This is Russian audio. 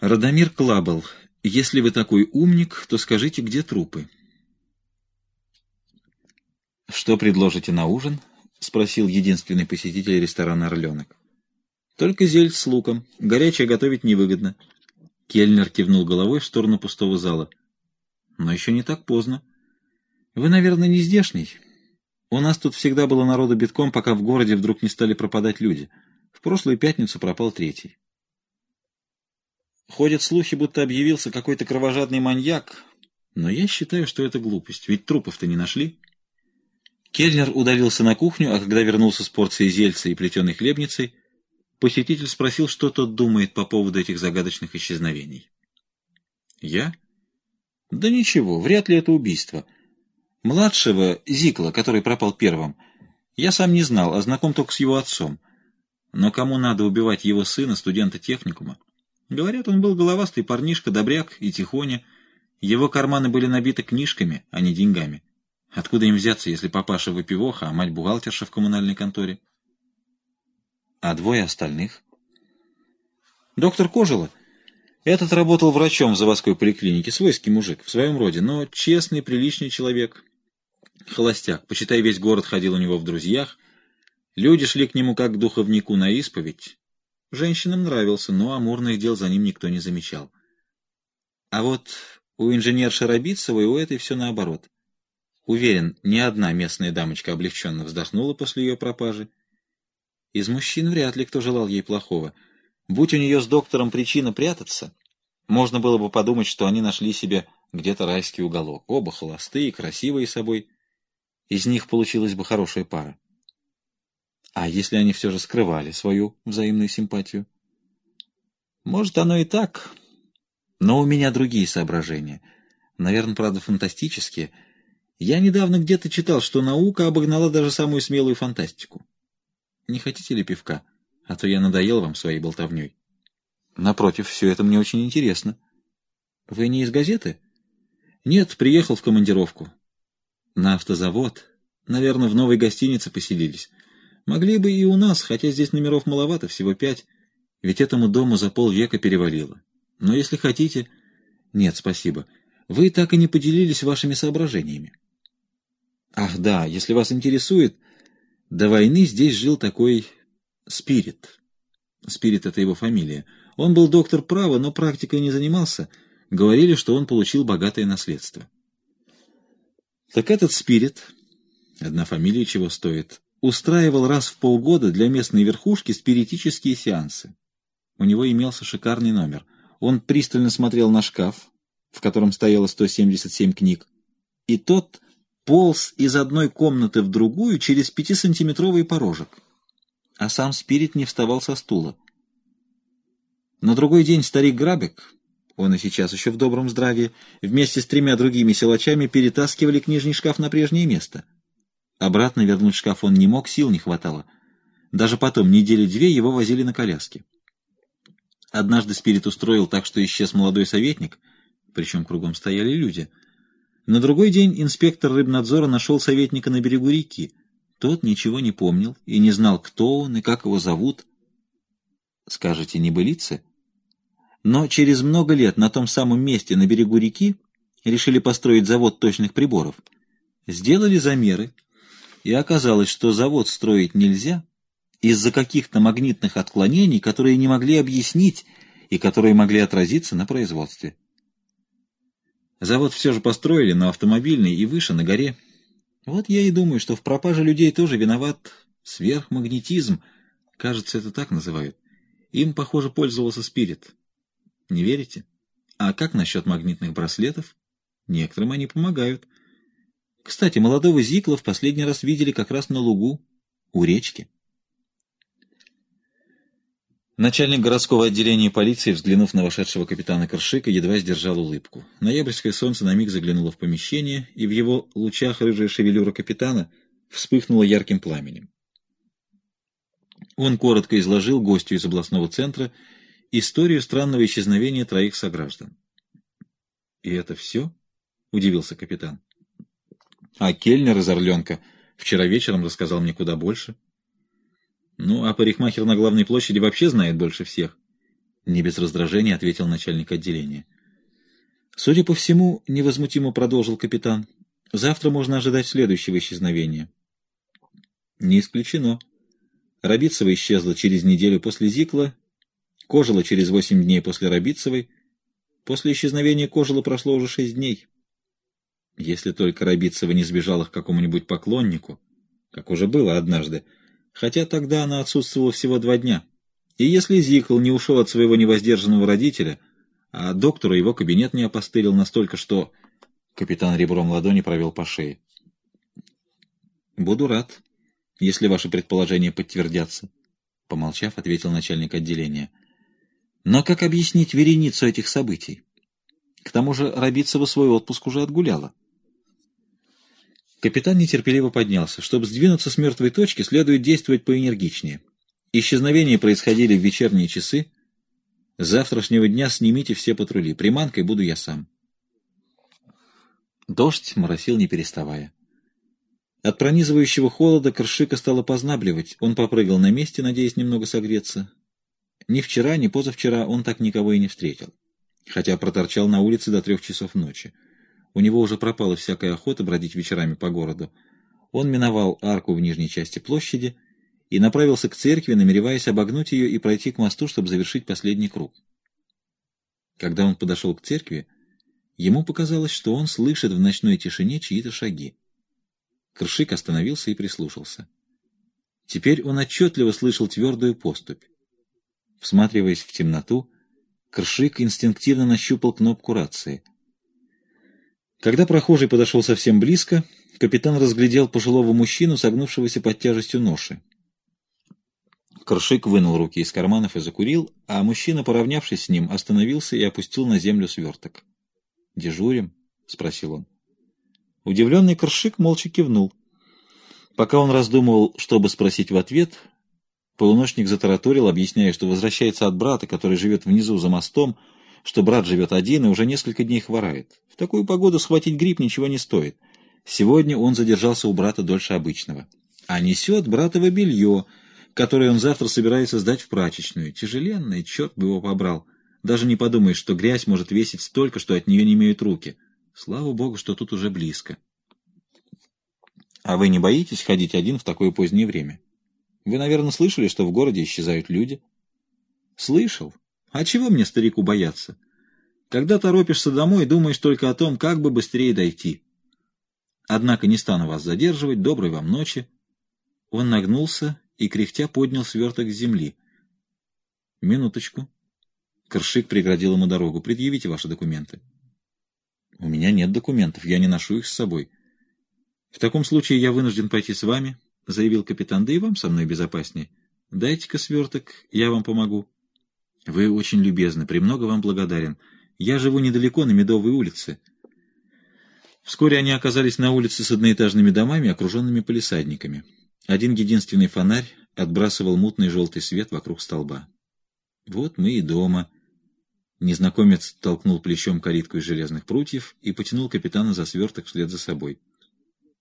Радомир Клабл, если вы такой умник, то скажите, где трупы? Что предложите на ужин? Спросил единственный посетитель ресторана «Орленок». Только зельц с луком. Горячее готовить невыгодно. Кельнер кивнул головой в сторону пустого зала. Но еще не так поздно. Вы, наверное, не здешний. У нас тут всегда было народу битком, пока в городе вдруг не стали пропадать люди. В прошлую пятницу пропал третий. Ходят слухи, будто объявился какой-то кровожадный маньяк, но я считаю, что это глупость, ведь трупов-то не нашли. Кельнер удалился на кухню, а когда вернулся с порцией зельца и плетеной хлебницей, посетитель спросил, что тот думает по поводу этих загадочных исчезновений. Я? Да ничего, вряд ли это убийство. Младшего, Зикла, который пропал первым, я сам не знал, а знаком только с его отцом. Но кому надо убивать его сына, студента техникума? Говорят, он был головастый парнишка, добряк и тихоня. Его карманы были набиты книжками, а не деньгами. Откуда им взяться, если папаша выпивоха, а мать бухгалтерша в коммунальной конторе? А двое остальных? Доктор Кожела. Этот работал врачом в заводской поликлинике, свойский мужик, в своем роде, но честный, приличный человек. Холостяк, почитай, весь город ходил у него в друзьях. Люди шли к нему как к духовнику на исповедь. Женщинам нравился, но амурных дел за ним никто не замечал. А вот у инженерши Рабицевой у этой все наоборот. Уверен, ни одна местная дамочка облегченно вздохнула после ее пропажи. Из мужчин вряд ли кто желал ей плохого. Будь у нее с доктором причина прятаться, можно было бы подумать, что они нашли себе где-то райский уголок. Оба холостые, красивые собой. Из них получилась бы хорошая пара. А если они все же скрывали свою взаимную симпатию? Может, оно и так, но у меня другие соображения. Наверное, правда, фантастические — я недавно где-то читал, что наука обогнала даже самую смелую фантастику. Не хотите ли пивка? А то я надоел вам своей болтовней. Напротив, все это мне очень интересно. Вы не из газеты? Нет, приехал в командировку. На автозавод. Наверное, в новой гостинице поселились. Могли бы и у нас, хотя здесь номеров маловато, всего пять. Ведь этому дому за полвека перевалило. Но если хотите... Нет, спасибо. Вы так и не поделились вашими соображениями. Ах да, если вас интересует, до войны здесь жил такой Спирит. Спирит — это его фамилия. Он был доктор права, но практикой не занимался. Говорили, что он получил богатое наследство. Так этот Спирит, одна фамилия чего стоит, устраивал раз в полгода для местной верхушки спиритические сеансы. У него имелся шикарный номер. Он пристально смотрел на шкаф, в котором стояло 177 книг, и тот полз из одной комнаты в другую через пятисантиметровый порожек. А сам Спирит не вставал со стула. На другой день старик Грабек, он и сейчас еще в добром здравии, вместе с тремя другими силачами перетаскивали книжный шкаф на прежнее место. Обратно вернуть шкаф он не мог, сил не хватало. Даже потом, недели две, его возили на коляске. Однажды Спирит устроил так, что исчез молодой советник, причем кругом стояли люди — на другой день инспектор рыбнадзора нашел советника на берегу реки. Тот ничего не помнил и не знал, кто он и как его зовут. Скажете, небылицы? Но через много лет на том самом месте, на берегу реки, решили построить завод точных приборов. Сделали замеры, и оказалось, что завод строить нельзя из-за каких-то магнитных отклонений, которые не могли объяснить и которые могли отразиться на производстве. Завод все же построили, но автомобильный и выше, на горе. Вот я и думаю, что в пропаже людей тоже виноват сверхмагнетизм. Кажется, это так называют. Им, похоже, пользовался спирит. Не верите? А как насчет магнитных браслетов? Некоторым они помогают. Кстати, молодого Зикла в последний раз видели как раз на лугу, у речки. Начальник городского отделения полиции, взглянув на вошедшего капитана Коршика, едва сдержал улыбку. Ноябрьское солнце на миг заглянуло в помещение, и в его лучах рыжая шевелюра капитана вспыхнула ярким пламенем. Он коротко изложил гостю из областного центра историю странного исчезновения троих сограждан. «И это все?» — удивился капитан. «А Кельнер из Орленка вчера вечером рассказал мне куда больше». Ну, а парикмахер на главной площади вообще знает больше всех. Не без раздражения ответил начальник отделения. Судя по всему, невозмутимо продолжил капитан, завтра можно ожидать следующего исчезновения. Не исключено. Рабицева исчезла через неделю после Зикла, Кожила через восемь дней после Рабицевой. После исчезновения Кожила прошло уже шесть дней. Если только Рабицева не сбежала к какому-нибудь поклоннику, как уже было однажды, хотя тогда она отсутствовала всего два дня. И если Зикл не ушел от своего невоздержанного родителя, а доктора его кабинет не опостылил настолько, что... Капитан ребром ладони провел по шее. «Буду рад, если ваши предположения подтвердятся», — помолчав, ответил начальник отделения. «Но как объяснить вереницу этих событий? К тому же Рабицева свой отпуск уже отгуляла». Капитан нетерпеливо поднялся. Чтобы сдвинуться с мертвой точки, следует действовать поэнергичнее. Исчезновения происходили в вечерние часы, с завтрашнего дня снимите все патрули. Приманкой буду я сам. Дождь моросил не переставая. От пронизывающего холода Кршика стало познабливать. Он попрыгал на месте, надеясь немного согреться. Ни вчера, ни позавчера он так никого и не встретил. Хотя проторчал на улице до трех часов ночи. У него уже пропала всякая охота бродить вечерами по городу. Он миновал арку в нижней части площади и направился к церкви, намереваясь обогнуть ее и пройти к мосту, чтобы завершить последний круг. Когда он подошел к церкви, ему показалось, что он слышит в ночной тишине чьи-то шаги. Кршик остановился и прислушался. Теперь он отчетливо слышал твердую поступь. Всматриваясь в темноту, Кршик инстинктивно нащупал кнопку рации. Когда прохожий подошел совсем близко, капитан разглядел пожилого мужчину, согнувшегося под тяжестью ноши. Кршик вынул руки из карманов и закурил, а мужчина, поравнявшись с ним, остановился и опустил на землю сверток. «Дежурим?» — спросил он. Удивленный Кршик молча кивнул. Пока он раздумывал, чтобы спросить в ответ, полуночник затараторил, объясняя, что возвращается от брата, который живет внизу за мостом, что брат живет один и уже несколько дней хворает. Такую погоду схватить грипп ничего не стоит. Сегодня он задержался у брата дольше обычного. А несет братово белье — который он завтра собирается сдать в прачечную. Тяжеленный, черт бы его побрал. Даже не подумаешь, что грязь может весить столько, что от нее не имеют руки. Слава богу, что тут уже близко. А вы не боитесь ходить один в такое позднее время? Вы, наверное, слышали, что в городе исчезают люди? Слышал. А чего мне, старику, бояться? Когда торопишься домой, думаешь только о том, как бы быстрее дойти. Однако не стану вас задерживать. Доброй вам ночи. Он нагнулся и, кряхтя, поднял сверток с земли. — Минуточку. Коршик преградил ему дорогу. — Предъявите ваши документы. — У меня нет документов, я не ношу их с собой. — В таком случае я вынужден пойти с вами, — заявил капитан, — да и вам со мной безопаснее. Дайте-ка сверток, я вам помогу. — Вы очень любезны, премного вам благодарен. Я живу недалеко, на Медовой улице. Вскоре они оказались на улице с одноэтажными домами, окруженными полисадниками. Один единственный фонарь отбрасывал мутный желтый свет вокруг столба. «Вот мы и дома». Незнакомец толкнул плечом калитку из железных прутьев и потянул капитана за сверток вслед за собой.